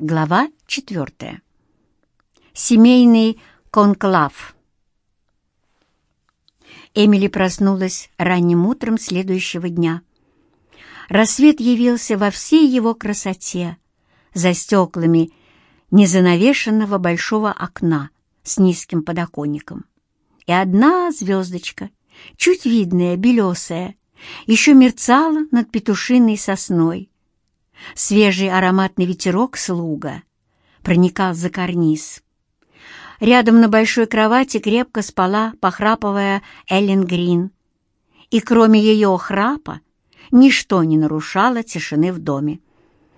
Глава четвертая. Семейный конклав. Эмили проснулась ранним утром следующего дня. Рассвет явился во всей его красоте, за стеклами незанавешенного большого окна с низким подоконником. И одна звездочка, чуть видная, белесая, еще мерцала над петушиной сосной. Свежий ароматный ветерок слуга проникал за карниз. Рядом на большой кровати крепко спала, похрапывая Эллен Грин. И кроме ее храпа ничто не нарушало тишины в доме.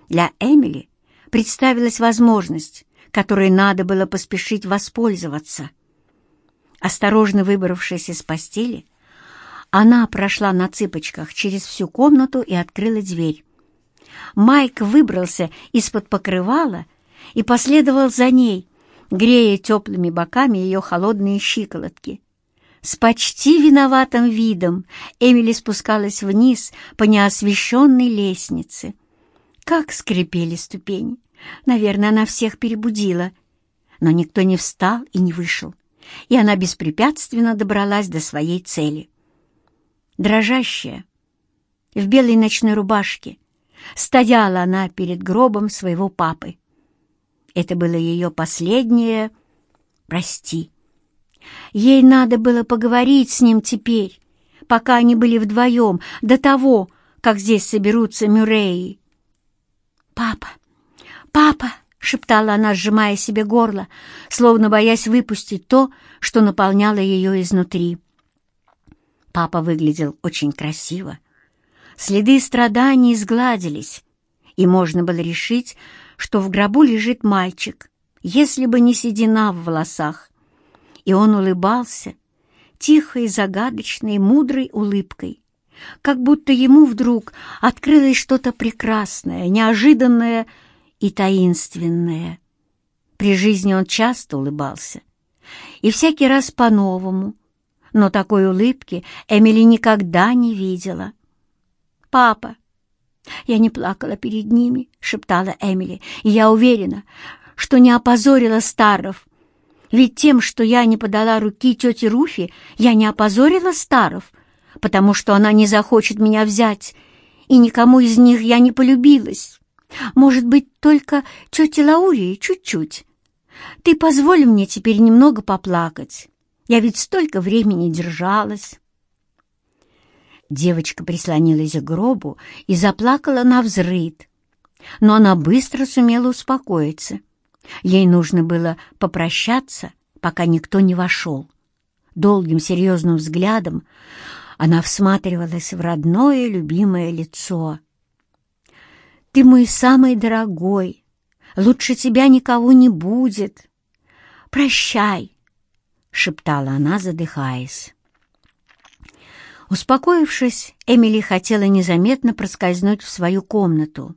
Для Эмили представилась возможность, которой надо было поспешить воспользоваться. Осторожно выбравшись из постели, она прошла на цыпочках через всю комнату и открыла дверь. Майк выбрался из-под покрывала и последовал за ней, грея теплыми боками ее холодные щиколотки. С почти виноватым видом Эмили спускалась вниз по неосвещенной лестнице. Как скрипели ступени! Наверное, она всех перебудила. Но никто не встал и не вышел, и она беспрепятственно добралась до своей цели. Дрожащая, в белой ночной рубашке, стояла она перед гробом своего папы. Это было ее последнее «прости». Ей надо было поговорить с ним теперь, пока они были вдвоем, до того, как здесь соберутся Мюрреи. «Папа! Папа!» — шептала она, сжимая себе горло, словно боясь выпустить то, что наполняло ее изнутри. Папа выглядел очень красиво, Следы страданий сгладились, и можно было решить, что в гробу лежит мальчик, если бы не седина в волосах. И он улыбался тихой, загадочной, мудрой улыбкой, как будто ему вдруг открылось что-то прекрасное, неожиданное и таинственное. При жизни он часто улыбался, и всякий раз по-новому, но такой улыбки Эмили никогда не видела. «Папа!» «Я не плакала перед ними», — шептала Эмили, «и я уверена, что не опозорила Старов. Ведь тем, что я не подала руки тете Руфи, я не опозорила Старов, потому что она не захочет меня взять, и никому из них я не полюбилась. Может быть, только тете Лаурии чуть-чуть. Ты позволь мне теперь немного поплакать. Я ведь столько времени держалась». Девочка прислонилась к гробу и заплакала на взрыд. Но она быстро сумела успокоиться. Ей нужно было попрощаться, пока никто не вошел. Долгим серьезным взглядом она всматривалась в родное любимое лицо. «Ты мой самый дорогой, лучше тебя никого не будет. Прощай!» — шептала она, задыхаясь. Успокоившись, Эмили хотела незаметно проскользнуть в свою комнату.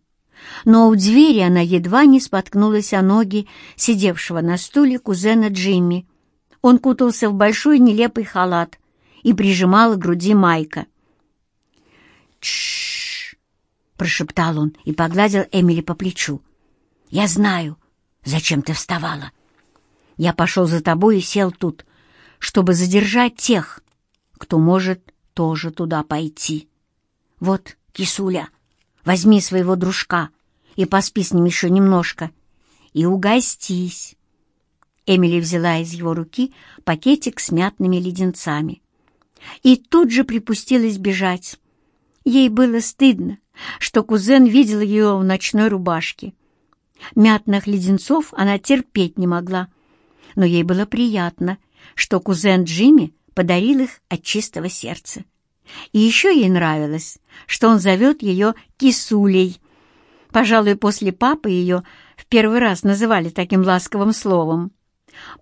Но у двери она едва не споткнулась о ноги сидевшего на стуле кузена Джимми. Он кутался в большой нелепый халат и прижимал к груди Майка. «Тш-ш-ш!» прошептал он и погладил Эмили по плечу. «Я знаю, зачем ты вставала. Я пошел за тобой и сел тут, чтобы задержать тех, кто может тоже туда пойти. Вот, кисуля, возьми своего дружка и поспи с ним еще немножко. И угостись. Эмили взяла из его руки пакетик с мятными леденцами. И тут же припустилась бежать. Ей было стыдно, что кузен видел ее в ночной рубашке. Мятных леденцов она терпеть не могла, но ей было приятно, что кузен Джимми подарил их от чистого сердца. И еще ей нравилось, что он зовет ее Кисулей. Пожалуй, после папы ее в первый раз называли таким ласковым словом.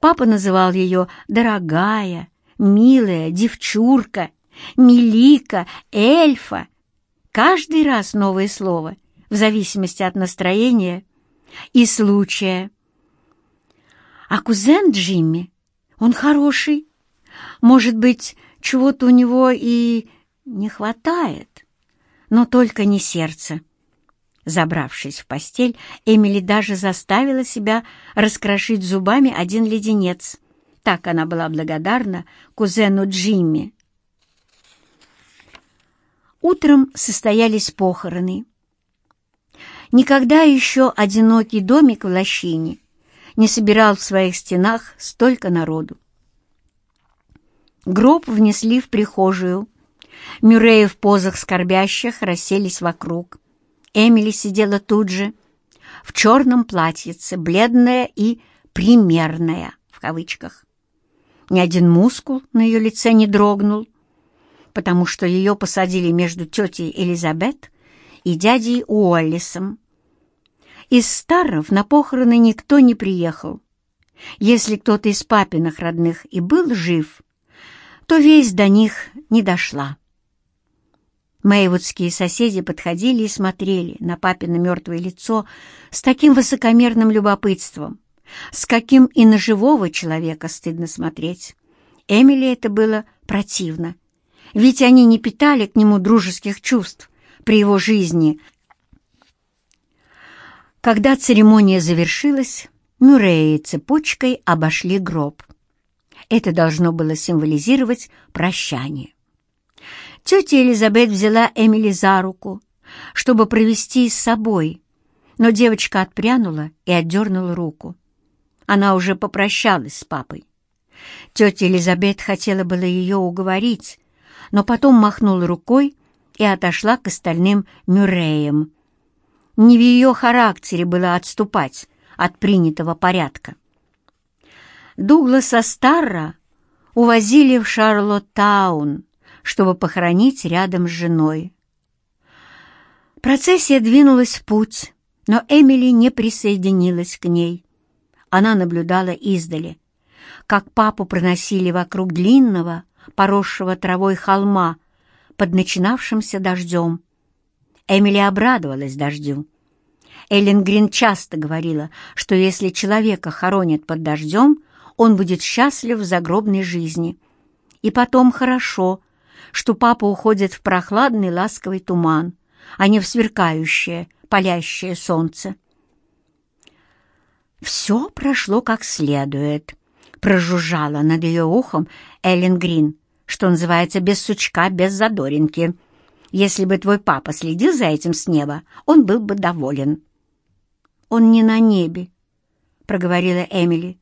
Папа называл ее «дорогая», «милая», «девчурка», «милика», «эльфа». Каждый раз новое слово, в зависимости от настроения и случая. А кузен Джимми, он хороший. Может быть, чего-то у него и не хватает, но только не сердце. Забравшись в постель, Эмили даже заставила себя раскрошить зубами один леденец. Так она была благодарна кузену Джимми. Утром состоялись похороны. Никогда еще одинокий домик в лощине не собирал в своих стенах столько народу. Гроб внесли в прихожую. Мюрреи в позах скорбящих расселись вокруг. Эмили сидела тут же, в черном платьице, бледная и «примерная» в кавычках. Ни один мускул на ее лице не дрогнул, потому что ее посадили между тетей Элизабет и дядей Уоллисом. Из старов на похороны никто не приехал. Если кто-то из папиных родных и был жив, то весть до них не дошла. Мэйвудские соседи подходили и смотрели на папино мертвое лицо с таким высокомерным любопытством, с каким и на живого человека стыдно смотреть. Эмили это было противно, ведь они не питали к нему дружеских чувств при его жизни. Когда церемония завершилась, Мюрреи цепочкой обошли гроб. Это должно было символизировать прощание. Тетя Элизабет взяла Эмили за руку, чтобы провести с собой, но девочка отпрянула и отдернула руку. Она уже попрощалась с папой. Тетя Элизабет хотела было ее уговорить, но потом махнула рукой и отошла к остальным Мюрреям. Не в ее характере было отступать от принятого порядка. Дугласа Старра увозили в Шарлоттаун, чтобы похоронить рядом с женой. Процессия двинулась в путь, но Эмили не присоединилась к ней. Она наблюдала издали, как папу проносили вокруг длинного, поросшего травой холма под начинавшимся дождем. Эмили обрадовалась дождю. Эллен Грин часто говорила, что если человека хоронят под дождем, он будет счастлив в загробной жизни. И потом хорошо, что папа уходит в прохладный ласковый туман, а не в сверкающее, палящее солнце. «Все прошло как следует», — прожужжала над ее ухом Эллен Грин, что называется «без сучка, без задоринки». Если бы твой папа следил за этим с неба, он был бы доволен. «Он не на небе», — проговорила Эмили.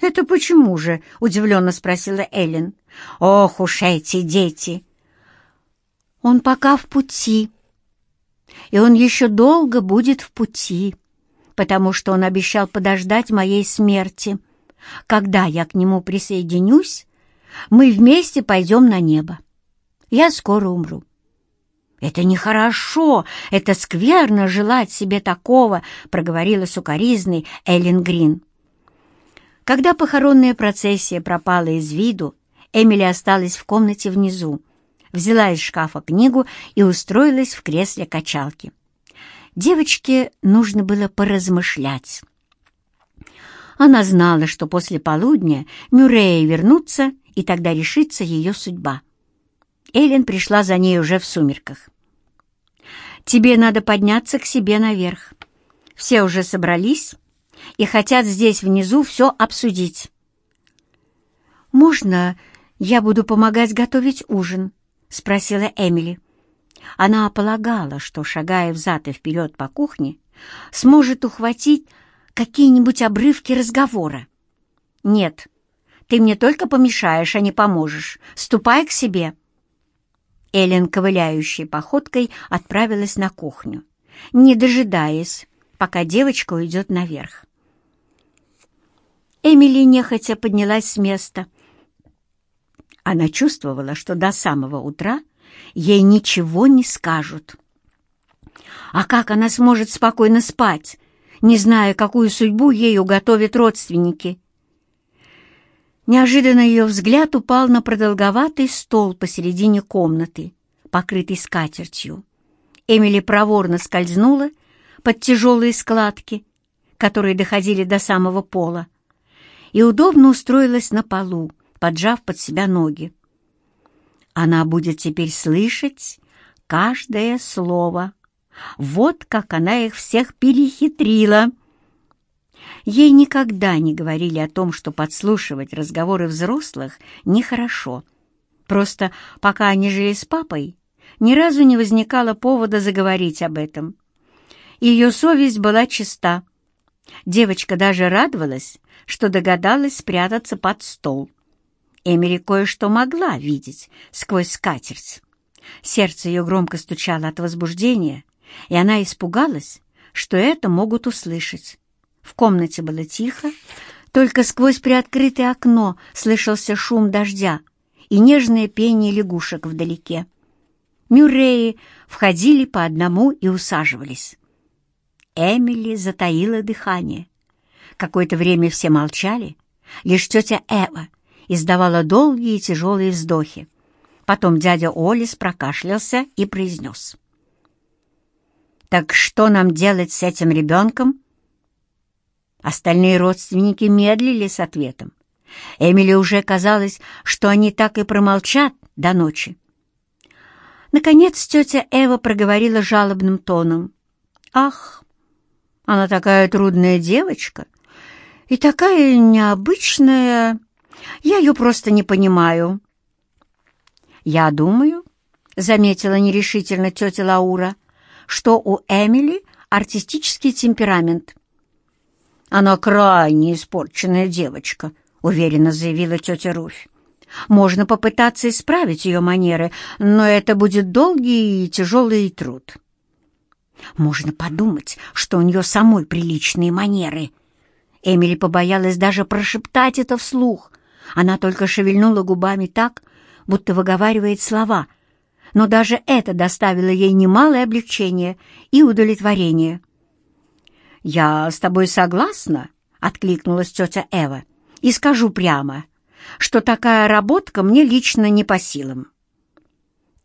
«Это почему же?» — удивленно спросила Эллен. «Ох уж эти дети!» «Он пока в пути, и он еще долго будет в пути, потому что он обещал подождать моей смерти. Когда я к нему присоединюсь, мы вместе пойдем на небо. Я скоро умру». «Это нехорошо, это скверно желать себе такого», — проговорила сукоризный Эллен Грин. Когда похоронная процессия пропала из виду, Эмили осталась в комнате внизу, взяла из шкафа книгу и устроилась в кресле качалки. Девочке нужно было поразмышлять. Она знала, что после полудня Мюрреи вернутся, и тогда решится ее судьба. Эллен пришла за ней уже в сумерках. «Тебе надо подняться к себе наверх. Все уже собрались, и хотят здесь внизу все обсудить. «Можно я буду помогать готовить ужин?» — спросила Эмили. Она полагала, что, шагая взад и вперед по кухне, сможет ухватить какие-нибудь обрывки разговора. «Нет, ты мне только помешаешь, а не поможешь. Ступай к себе». Эллен, ковыляющей походкой, отправилась на кухню, не дожидаясь, пока девочка уйдет наверх. Эмили нехотя поднялась с места. Она чувствовала, что до самого утра ей ничего не скажут. А как она сможет спокойно спать, не зная, какую судьбу ей уготовят родственники? Неожиданно ее взгляд упал на продолговатый стол посередине комнаты, покрытый скатертью. Эмили проворно скользнула под тяжелые складки, которые доходили до самого пола, и удобно устроилась на полу, поджав под себя ноги. Она будет теперь слышать каждое слово, Вот как она их всех перехитрила. Ей никогда не говорили о том, что подслушивать разговоры взрослых нехорошо. Просто пока они жили с папой, ни разу не возникало повода заговорить об этом. Ее совесть была чиста. Девочка даже радовалась, что догадалась спрятаться под стол. Эмили кое-что могла видеть сквозь скатерть. Сердце ее громко стучало от возбуждения, и она испугалась, что это могут услышать. В комнате было тихо, только сквозь приоткрытое окно слышался шум дождя и нежное пение лягушек вдалеке. Мюрреи входили по одному и усаживались. Эмили затаила дыхание. Какое-то время все молчали, лишь тетя Эва издавала долгие и тяжелые вздохи. Потом дядя Олис прокашлялся и произнес. «Так что нам делать с этим ребенком?» Остальные родственники медлили с ответом. Эмили уже казалось, что они так и промолчат до ночи. Наконец тетя Эва проговорила жалобным тоном. «Ах, она такая трудная девочка и такая необычная. Я ее просто не понимаю». «Я думаю», — заметила нерешительно тетя Лаура, «что у Эмили артистический темперамент». «Она крайне испорченная девочка», — уверенно заявила тетя Руфь. «Можно попытаться исправить ее манеры, но это будет долгий и тяжелый труд». «Можно подумать, что у нее самой приличные манеры». Эмили побоялась даже прошептать это вслух. Она только шевельнула губами так, будто выговаривает слова, но даже это доставило ей немалое облегчение и удовлетворение. «Я с тобой согласна», — откликнулась тетя Эва, «и скажу прямо, что такая работка мне лично не по силам».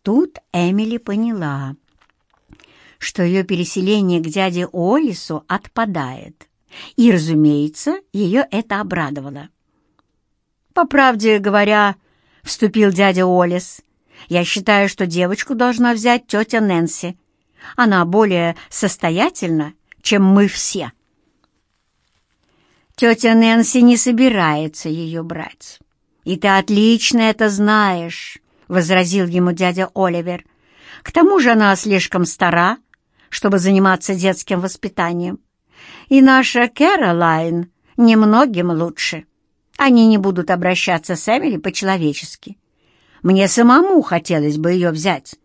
Тут Эмили поняла, что ее переселение к дяде Олису отпадает, и, разумеется, ее это обрадовало. «По правде говоря, — вступил дядя Олис. «Я считаю, что девочку должна взять тетя Нэнси. Она более состоятельна, чем мы все». «Тетя Нэнси не собирается ее брать. И ты отлично это знаешь», — возразил ему дядя Оливер. «К тому же она слишком стара, чтобы заниматься детским воспитанием. И наша Кэролайн немногим лучше». Они не будут обращаться с Эмили по-человечески. Мне самому хотелось бы ее взять,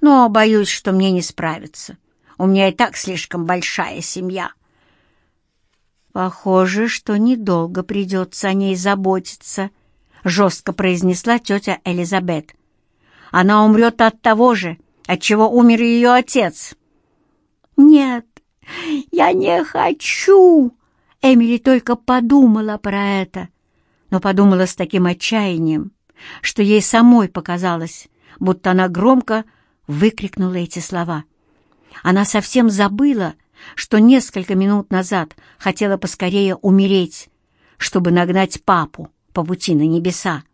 но боюсь, что мне не справиться. У меня и так слишком большая семья. Похоже, что недолго придется о ней заботиться, — жестко произнесла тетя Элизабет. Она умрет от того же, от чего умер ее отец. Нет, я не хочу. Эмили только подумала про это но подумала с таким отчаянием, что ей самой показалось, будто она громко выкрикнула эти слова. Она совсем забыла, что несколько минут назад хотела поскорее умереть, чтобы нагнать папу по пути на небеса.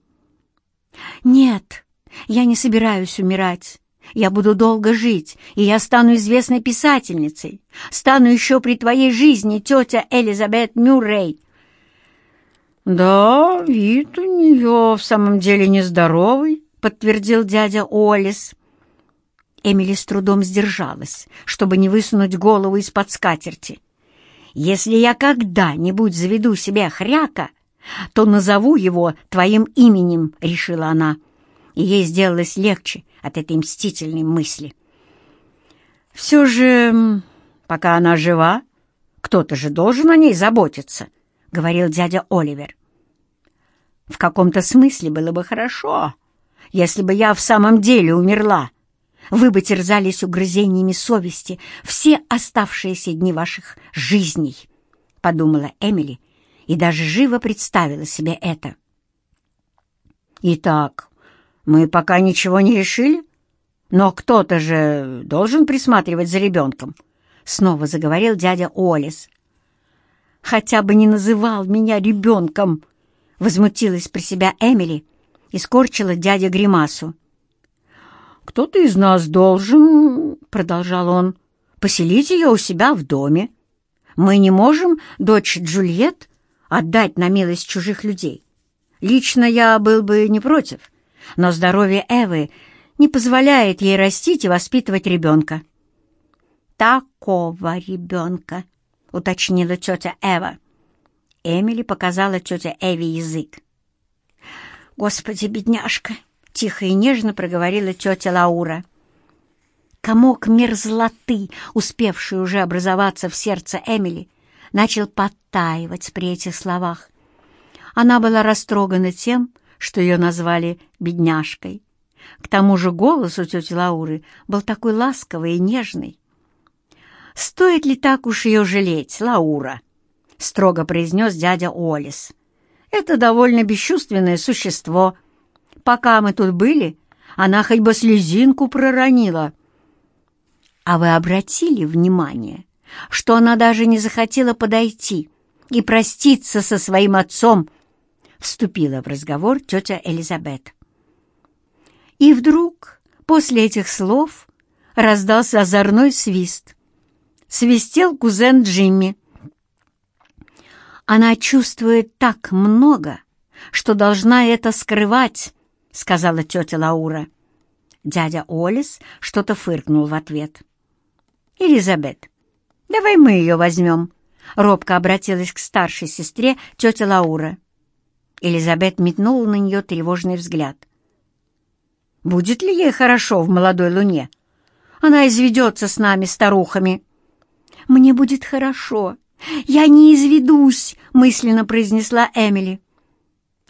«Нет, я не собираюсь умирать. Я буду долго жить, и я стану известной писательницей. Стану еще при твоей жизни, тетя Элизабет Мюррей», «Да, вид у нее в самом деле нездоровый», — подтвердил дядя Олис. Эмили с трудом сдержалась, чтобы не высунуть голову из-под скатерти. «Если я когда-нибудь заведу себе хряка, то назову его твоим именем», — решила она. И ей сделалось легче от этой мстительной мысли. «Все же, пока она жива, кто-то же должен о ней заботиться», — говорил дядя Оливер. «В каком-то смысле было бы хорошо, если бы я в самом деле умерла. Вы бы терзались угрызениями совести все оставшиеся дни ваших жизней», — подумала Эмили и даже живо представила себе это. «Итак, мы пока ничего не решили, но кто-то же должен присматривать за ребенком», — снова заговорил дядя Олис хотя бы не называл меня ребенком!» Возмутилась про себя Эмили и скорчила дядя гримасу. «Кто-то из нас должен, — продолжал он, — поселить ее у себя в доме. Мы не можем дочь Джульет отдать на милость чужих людей. Лично я был бы не против, но здоровье Эвы не позволяет ей растить и воспитывать ребенка. «Такого ребенка», — уточнила тетя Эва. Эмили показала тетя Эви язык. «Господи, бедняжка!» — тихо и нежно проговорила тетя Лаура. Комок мерзлоты, успевший уже образоваться в сердце Эмили, начал подтаивать при этих словах. Она была растрогана тем, что ее назвали «бедняжкой». К тому же голос у тети Лауры был такой ласковый и нежный. «Стоит ли так уж ее жалеть, Лаура?» — строго произнес дядя Олис. «Это довольно бесчувственное существо. Пока мы тут были, она хоть бы слезинку проронила». «А вы обратили внимание, что она даже не захотела подойти и проститься со своим отцом?» Вступила в разговор тетя Элизабет. И вдруг, после этих слов, раздался озорной свист — свистел кузен Джимми. «Она чувствует так много, что должна это скрывать», — сказала тетя Лаура. Дядя Олис что-то фыркнул в ответ. «Элизабет, давай мы ее возьмем», — робко обратилась к старшей сестре тетя Лаура. Элизабет метнула на нее тревожный взгляд. «Будет ли ей хорошо в молодой луне? Она изведется с нами, старухами». «Мне будет хорошо. Я не изведусь», — мысленно произнесла Эмили.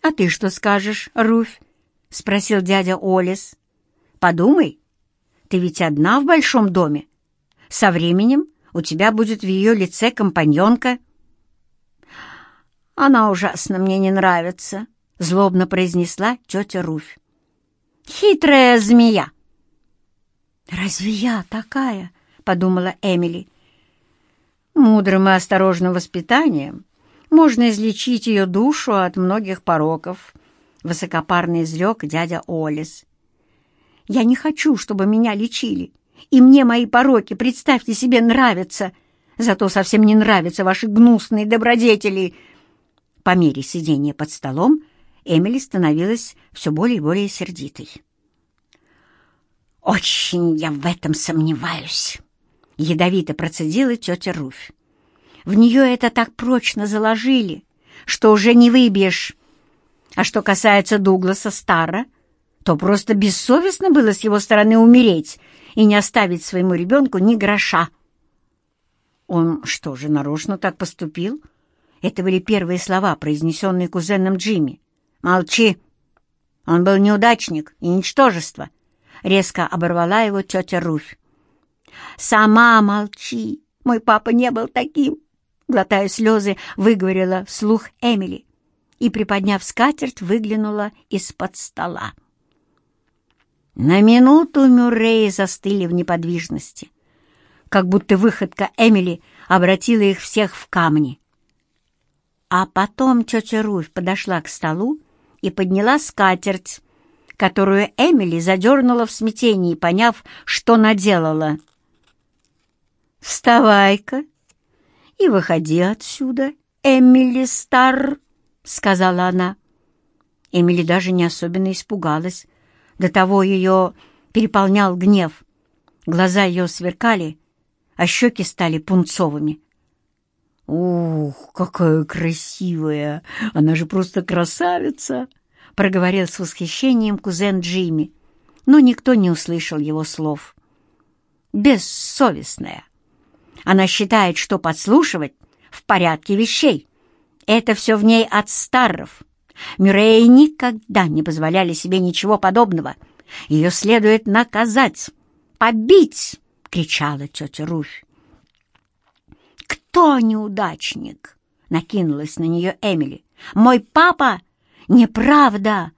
«А ты что скажешь, Руфь?» — спросил дядя Олис. «Подумай, ты ведь одна в большом доме. Со временем у тебя будет в ее лице компаньонка». «Она ужасно мне не нравится», — злобно произнесла тетя Руфь. «Хитрая змея!» «Разве я такая?» — подумала Эмили. Мудрым и осторожным воспитанием можно излечить ее душу от многих пороков, — высокопарный изрек дядя Олис. «Я не хочу, чтобы меня лечили, и мне мои пороки, представьте себе, нравятся, зато совсем не нравятся ваши гнусные добродетели». По мере сидения под столом Эмили становилась все более и более сердитой. «Очень я в этом сомневаюсь», — ядовито процедила тетя Руфь. «В нее это так прочно заложили, что уже не выбьешь. А что касается Дугласа Стара, то просто бессовестно было с его стороны умереть и не оставить своему ребенку ни гроша». «Он что же, нарочно так поступил?» Это были первые слова, произнесенные кузеном Джимми. «Молчи! Он был неудачник и ничтожество!» Резко оборвала его тетя Руфь. «Сама молчи! Мой папа не был таким!» Глотая слезы, выговорила вслух Эмили и, приподняв скатерть, выглянула из-под стола. На минуту Мюрреи застыли в неподвижности, как будто выходка Эмили обратила их всех в камни. А потом тетя Руфь подошла к столу и подняла скатерть, которую Эмили задернула в смятении, поняв, что наделала. «Вставай-ка и выходи отсюда, Эмили Стар», — сказала она. Эмили даже не особенно испугалась. До того ее переполнял гнев. Глаза ее сверкали, а щеки стали пунцовыми. «Ух, какая красивая! Она же просто красавица!» — проговорил с восхищением кузен Джимми, но никто не услышал его слов. «Бессовестная!» Она считает, что подслушивать в порядке вещей. Это все в ней от старров. Мюрреи никогда не позволяли себе ничего подобного. Ее следует наказать, побить, — кричала тетя Руфь. «Кто неудачник?» — накинулась на нее Эмили. «Мой папа? Неправда!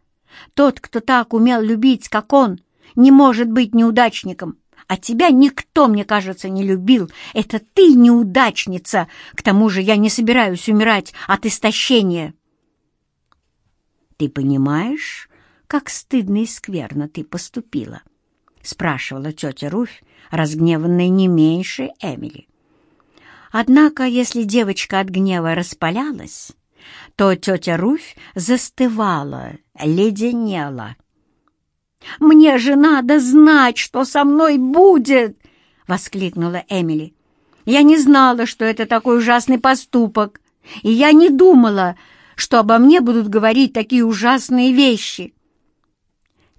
Тот, кто так умел любить, как он, не может быть неудачником. А тебя никто, мне кажется, не любил. Это ты неудачница. К тому же я не собираюсь умирать от истощения. Ты понимаешь, как стыдно и скверно ты поступила? спрашивала тетя Руфь, разгневанная не меньше Эмили. Однако, если девочка от гнева распалялась, то тетя Руфь застывала, леденела. «Мне же надо знать, что со мной будет!» — воскликнула Эмили. «Я не знала, что это такой ужасный поступок, и я не думала, что обо мне будут говорить такие ужасные вещи».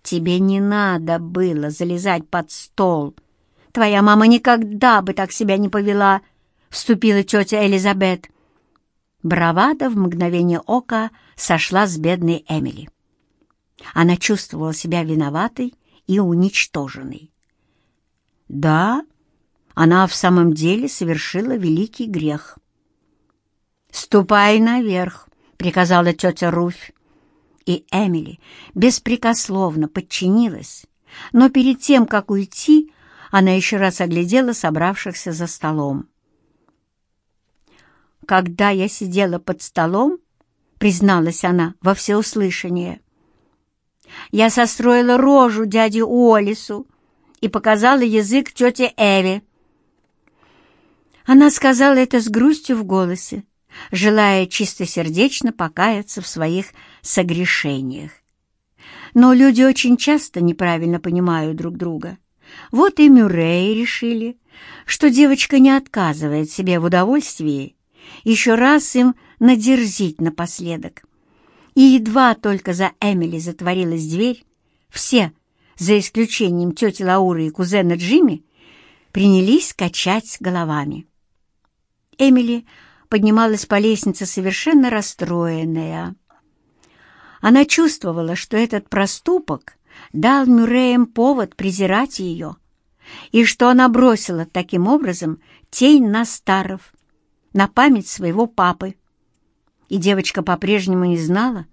«Тебе не надо было залезать под стол. Твоя мама никогда бы так себя не повела», — вступила тетя Элизабет. Бравада в мгновение ока сошла с бедной Эмили. Она чувствовала себя виноватой и уничтоженной. Да, она в самом деле совершила великий грех. «Ступай наверх», — приказала тетя Руфь. И Эмили беспрекословно подчинилась, но перед тем, как уйти, она еще раз оглядела собравшихся за столом. «Когда я сидела под столом, — призналась она во всеуслышание, — я состроила рожу дяде Уоллису и показала язык тете Эве. Она сказала это с грустью в голосе, желая чистосердечно покаяться в своих согрешениях. Но люди очень часто неправильно понимают друг друга. Вот и Мюррей решили, что девочка не отказывает себе в удовольствии еще раз им надерзить напоследок. И едва только за Эмили затворилась дверь, все, за исключением тети Лауры и кузена Джимми, принялись качать головами. Эмили поднималась по лестнице совершенно расстроенная. Она чувствовала, что этот проступок дал Мюрреям повод презирать ее, и что она бросила таким образом тень на Старов, на память своего папы. И девочка по-прежнему не знала,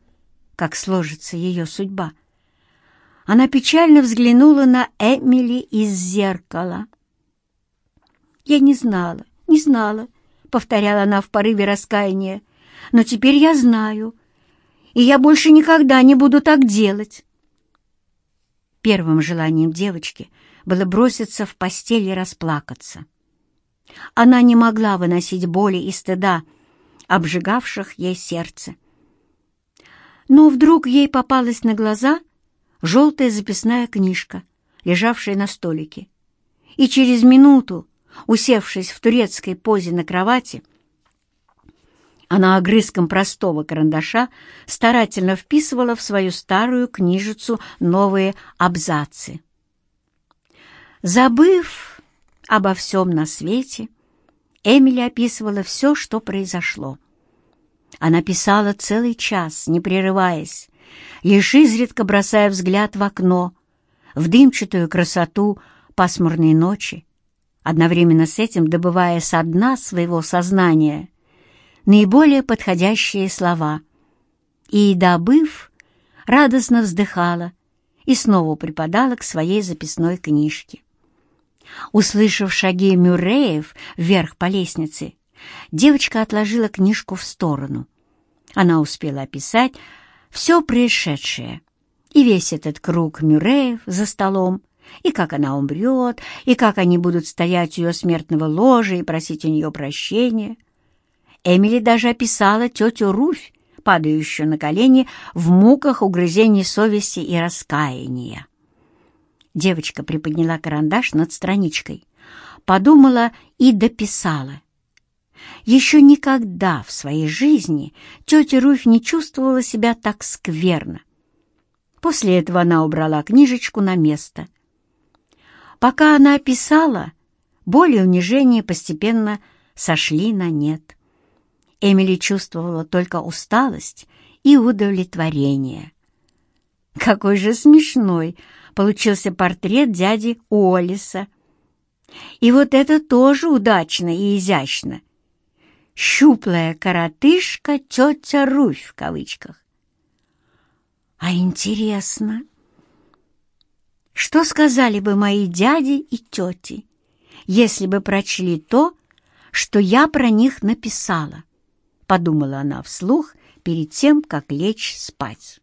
как сложится ее судьба. Она печально взглянула на Эмили из зеркала. «Я не знала, не знала», повторяла она в порыве раскаяния. «Но теперь я знаю, и я больше никогда не буду так делать». Первым желанием девочки было броситься в постель и расплакаться. Она не могла выносить боли и стыда, обжигавших ей сердце. Но вдруг ей попалась на глаза желтая записная книжка, лежавшая на столике. И через минуту Усевшись в турецкой позе на кровати, она огрызком простого карандаша старательно вписывала в свою старую книжицу новые абзацы. Забыв обо всем на свете, Эмили описывала все, что произошло. Она писала целый час, не прерываясь, лишь изредка бросая взгляд в окно, в дымчатую красоту пасмурной ночи, одновременно с этим добывая со дна своего сознания наиболее подходящие слова. И, добыв, радостно вздыхала и снова припадала к своей записной книжке. Услышав шаги Мюрреев вверх по лестнице, девочка отложила книжку в сторону. Она успела описать все происшедшее и весь этот круг Мюрреев за столом, и как она умрет, и как они будут стоять у ее смертного ложа и просить у нее прощения. Эмили даже описала тетю Руфь, падающую на колени в муках угрызений совести и раскаяния. Девочка приподняла карандаш над страничкой, подумала и дописала. Еще никогда в своей жизни тетя Руфь не чувствовала себя так скверно. После этого она убрала книжечку на место — Пока она писала, боль и унижение постепенно сошли на нет. Эмили чувствовала только усталость и удовлетворение. Какой же смешной получился портрет дяди Уоллиса. И вот это тоже удачно и изящно. «Щуплая коротышка тетя Руфь» в кавычках. А интересно, что сказали бы мои дяди и тети, если бы прочли то, что я про них написала? Подумала она вслух перед тем, как лечь спать.